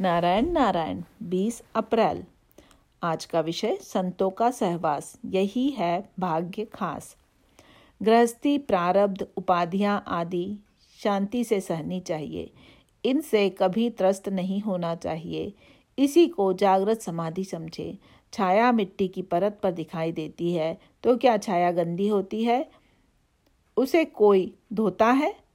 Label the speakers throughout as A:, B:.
A: नारायण नारायण 20 अप्रैल। आज का विषय संतों का सहवास, यही है भाग्य खास। गृहस्थी, प्रारब्ध, उपाधियाँ आदि, शांति से सहनी चाहिए। इनसे कभी त्रस्त नहीं होना चाहिए। इसी को जागृत समाधि समझे। छाया मिट्टी की परत पर दिखाई देती है तो क्या छाया गंदी होती है? उसे कोई धोता है?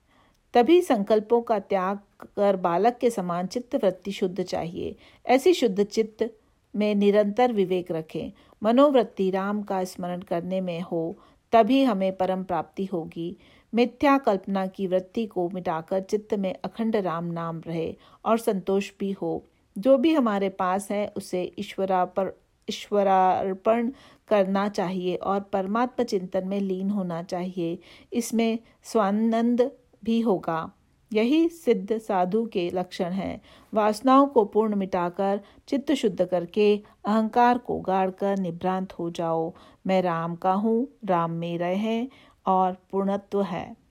A: तभी संकल्पों का त्याग कर बालक के समान चित्त वृत्ति शुद्ध चाहिए। ऐसी शुद्ध चित्त में निरंतर विवेक रखें। मनोवृत्ति राम का स्मरण करने में हो, तभी हमें परम प्राप्ति होगी। मिथ्या कल्पना की वृत्ति को मिटाकर चित्त में अखंड राम नाम रहे और संतोष भी हो। जो भी हमारे पास है, उसे ईश्वरापर, ईश्वरार्पण करना चाहिए और परमात्मा चिंतन में लीन होना चाहिए। इसमें स्वानंद भी होगा। यही सिद्ध साधु के लक्षण हैं। वासनाओं को पूर्ण मिटाकर, चित्त शुद्ध करके, अहंकार को गाड़कर निभ्रांत हो जाओ। मैं राम का हूँ, राम मेरा है और पूर्णत्व है।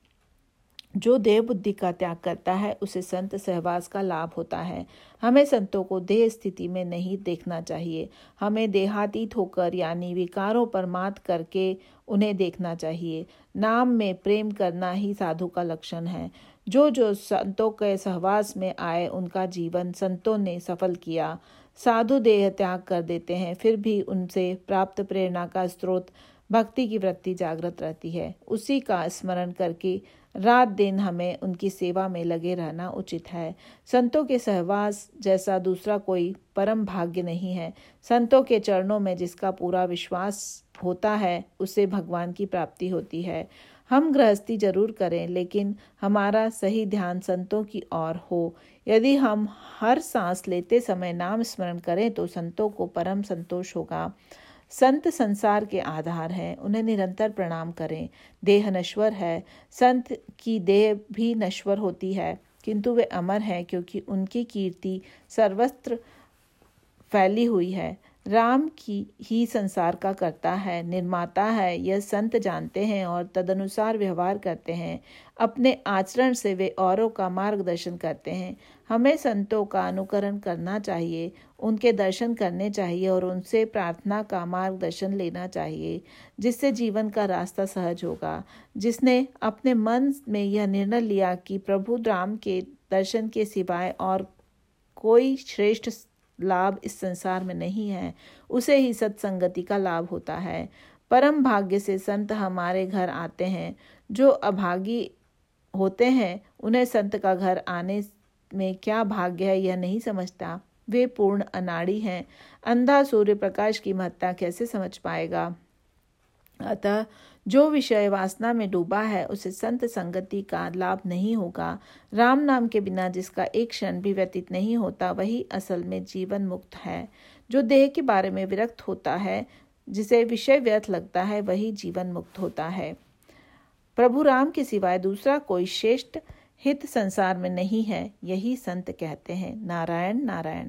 A: जो देह बुद्धि का त्याग करता है, उसे संत सहवास का लाभ होता है। हमें संतों को देह स्थिति में नहीं देखना चाहिए। हमें देहातीत होकर, यानी विकारों पर मात करके उन्हें देखना चाहिए। नाम में प्रेम करना ही साधु का लक्षण है। जो जो संतों के सहवास में आए, उनका जीवन संतों ने सफल किया। साधु देह त्याग कर देते हैं, फिर भी उनसे प्राप्त प्रेरणा का स्रोत भक्ति की वृत्ति जागृत रहती है। उसी का स्मरण करके रात दिन हमें उनकी सेवा में लगे रहना उचित है। संतों के सहवास जैसा दूसरा कोई परम भाग्य नहीं है। संतों के चरणों में जिसका पूरा विश्वास होता है, उसे भगवान की प्राप्ति होती है। हम गृहस्थी ज़रूर करें, लेकिन हमारा सही ध्यान संतों की ओर हो। यदि हम हर सांस लेते समय नाम स्मरण करें तो संतों को परम संतोष होगा। संत संसार के आधार हैं, उन्हें निरंतर प्रणाम करें। देह नश्वर है, संत की देह भी नश्वर होती है, किंतु वे अमर हैं क्योंकि उनकी कीर्ति सर्वत्र फैली हुई है। राम की ही संसार का करता है, निर्माता है, यह संत जानते हैं और तदनुसार व्यवहार करते हैं। अपने आचरण से वे औरों का मार्गदर्शन करते हैं। हमें संतों का अनुकरण करना चाहिए, उनके दर्शन करने चाहिए और उनसे प्रार्थना का मार्गदर्शन लेना चाहिए, जिससे जीवन का रास्ता सहज होगा। जिसने अपने मन में यह निर्णय लिया कि प्रभु राम के दर्शन के सिवाय और कोई श्रेष्ठ लाभ इस संसार में नहीं है, उसे ही सत्संगति का लाभ होता है। परम भाग्य से संत हमारे घर आते हैं, जो अभागी होते हैं, उन्हें संत का घर आने में क्या भाग्य है यह नहीं समझता। वे पूर्ण अनाड़ी हैं, अंधा सूर्य प्रकाश की महत्ता कैसे समझ पाएगा? अतः जो विषय वासना में डूबा है, उसे संत संगति का लाभ नहीं होगा। राम नाम के बिना जिसका एक क्षण भी व्यतीत नहीं होता, वही असल में जीवन मुक्त है। जो देह के बारे में विरक्त होता है, जिसे विषय व्यर्थ लगता है, वही जीवन मुक्त होता है। प्रभु राम के सिवाय दूसरा कोई श्रेष्ठ हित संसार में नहीं है, यही संत कहते हैं। नारायण नारायण।